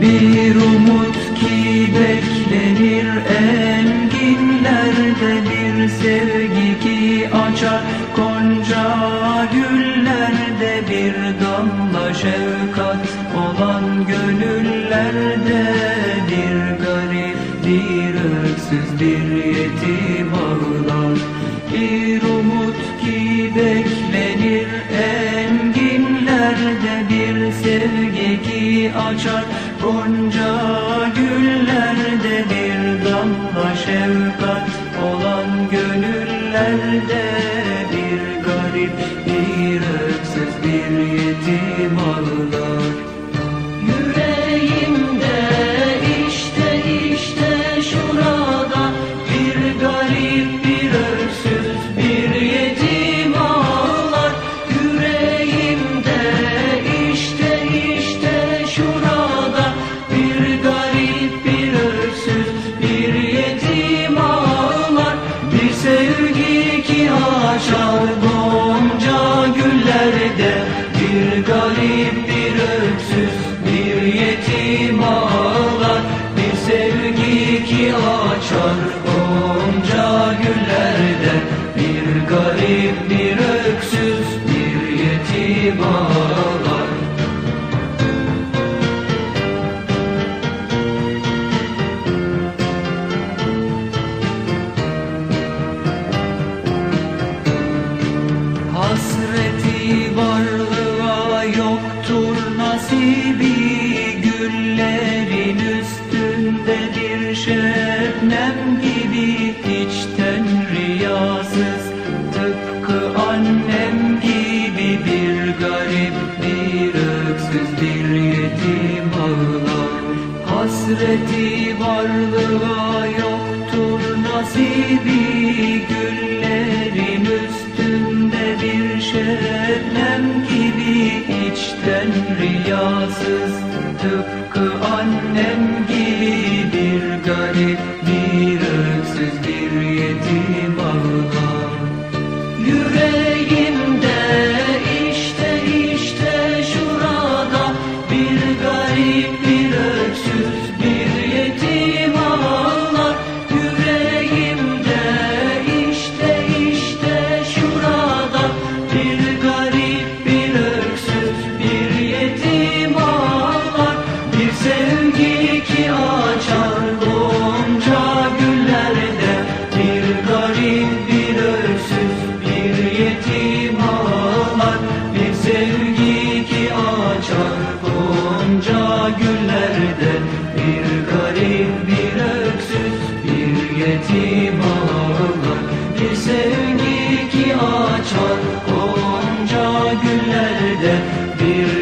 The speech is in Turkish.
Bir umut ki beklenir emginlerde Bir sevgi ki açar. Konca güllerde Bir damla şefkat olan gönüllerde Bir garip, bir öksüz, bir yetim ağlar Bir umut ki beklenir emginlerde Bir sevgi ki açar Gonca güllerde bir damla şefkat olan gönüllerde Bir garip, bir öksüz, bir yetim ağlar. Yüreğimde işte işte şurada Bir garip, bir öksüz, bir öksüz, yoktur nasibi Güllerin üstünde bir şebnem gibi içten riyasız Tıpkı annem gibi bir garip bir öksüz bir yetim ağlar. Hasreti varlığa yoktur nasibi Güllerin riyasız Tıpkı annem gibi hasreti bağlar Bir sevgi ki açar. Gonca güllerde bir